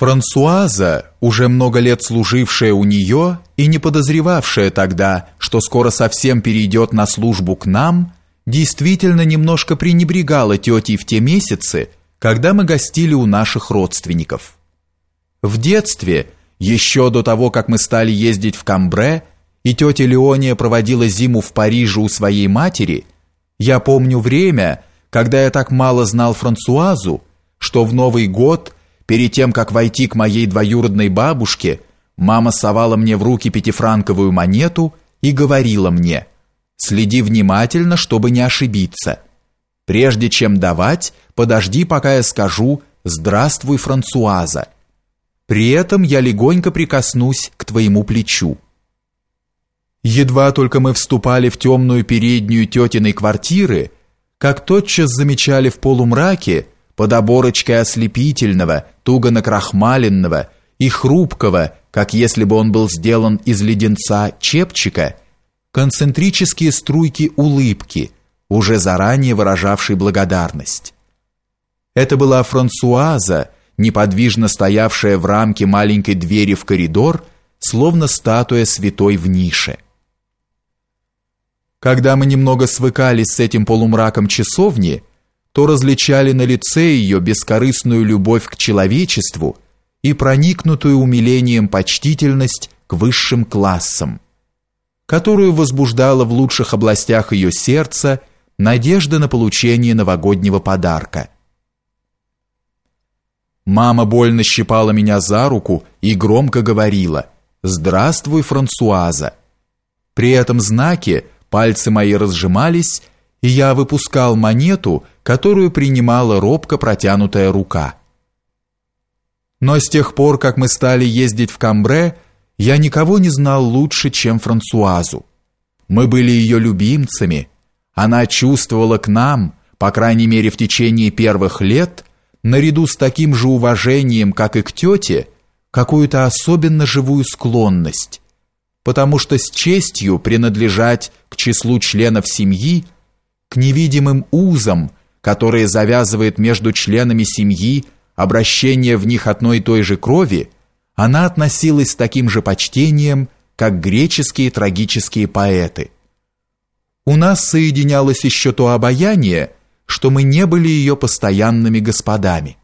Франсуаза, уже много лет служившая у нее и не подозревавшая тогда, что скоро совсем перейдет на службу к нам, действительно немножко пренебрегала тетей в те месяцы, когда мы гостили у наших родственников. В детстве, еще до того, как мы стали ездить в Камбре, и тетя Леония проводила зиму в Париже у своей матери, я помню время, когда я так мало знал Франсуазу, что в Новый год – Перед тем, как войти к моей двоюродной бабушке, мама совала мне в руки пятифранковую монету и говорила мне «Следи внимательно, чтобы не ошибиться. Прежде чем давать, подожди, пока я скажу «Здравствуй, Франсуаза». При этом я легонько прикоснусь к твоему плечу». Едва только мы вступали в темную переднюю тетиной квартиры, как тотчас замечали в полумраке, под оборочкой ослепительного, туго накрахмаленного и хрупкого, как если бы он был сделан из леденца чепчика, концентрические струйки улыбки, уже заранее выражавшей благодарность. Это была Франсуаза, неподвижно стоявшая в рамке маленькой двери в коридор, словно статуя святой в нише. Когда мы немного свыкались с этим полумраком часовни, то различали на лице ее бескорыстную любовь к человечеству и проникнутую умилением почтительность к высшим классам, которую возбуждала в лучших областях ее сердца надежда на получение новогоднего подарка. Мама больно щипала меня за руку и громко говорила «Здравствуй, Франсуаза». При этом знаке пальцы мои разжимались, и я выпускал монету, которую принимала робко протянутая рука. Но с тех пор, как мы стали ездить в Камбре, я никого не знал лучше, чем Франсуазу. Мы были ее любимцами. Она чувствовала к нам, по крайней мере в течение первых лет, наряду с таким же уважением, как и к тете, какую-то особенно живую склонность, потому что с честью принадлежать к числу членов семьи, к невидимым узам, которые завязывает между членами семьи обращение в них одной и той же крови, она относилась с таким же почтением, как греческие трагические поэты. У нас соединялось еще то обаяние, что мы не были ее постоянными господами.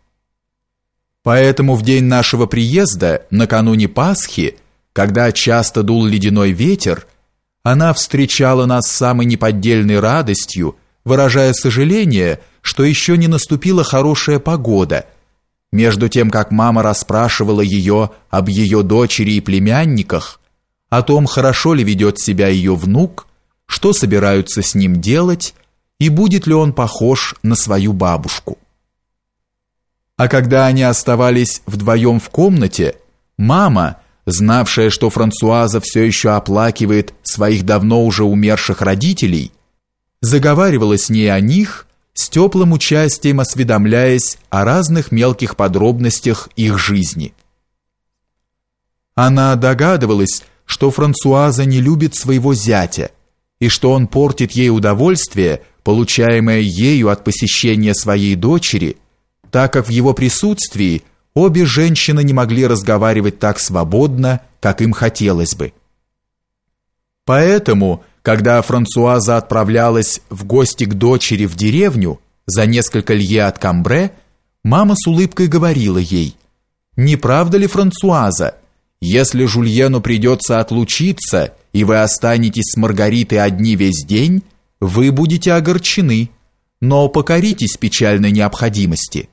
Поэтому в день нашего приезда, накануне Пасхи, когда часто дул ледяной ветер, она встречала нас самой неподдельной радостью, выражая сожаление, что еще не наступила хорошая погода, между тем как мама расспрашивала ее об ее дочери и племянниках, о том, хорошо ли ведет себя ее внук, что собираются с ним делать и будет ли он похож на свою бабушку. А когда они оставались вдвоем в комнате, мама, знавшая, что Франсуаза все еще оплакивает своих давно уже умерших родителей, заговаривала с ней о них, с теплым участием осведомляясь о разных мелких подробностях их жизни. Она догадывалась, что Франсуаза не любит своего зятя и что он портит ей удовольствие, получаемое ею от посещения своей дочери, так как в его присутствии обе женщины не могли разговаривать так свободно, как им хотелось бы. Поэтому когда Франсуаза отправлялась в гости к дочери в деревню за несколько лье от Камбре, мама с улыбкой говорила ей, «Не правда ли, Франсуаза, если Жульену придется отлучиться, и вы останетесь с Маргаритой одни весь день, вы будете огорчены, но покоритесь печальной необходимости».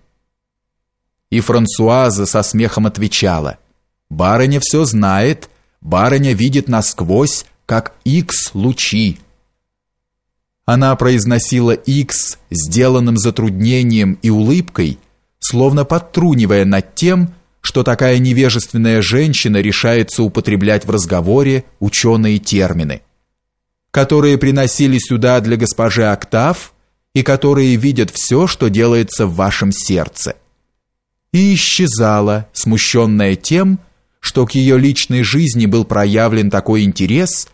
И Франсуаза со смехом отвечала, «Барыня все знает, барыня видит насквозь, как X лучи. Она произносила X сделанным затруднением и улыбкой, словно подтрунивая над тем, что такая невежественная женщина решается употреблять в разговоре ученые термины, которые приносили сюда для госпожи Октав и которые видят все, что делается в вашем сердце. И исчезала, смущенная тем, что к ее личной жизни был проявлен такой интерес,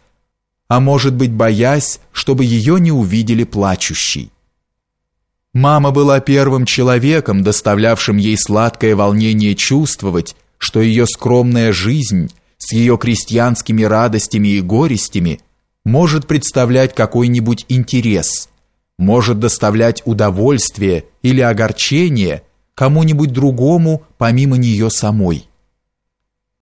а может быть, боясь, чтобы ее не увидели плачущей. Мама была первым человеком, доставлявшим ей сладкое волнение чувствовать, что ее скромная жизнь с ее крестьянскими радостями и горестями может представлять какой-нибудь интерес, может доставлять удовольствие или огорчение кому-нибудь другому помимо нее самой.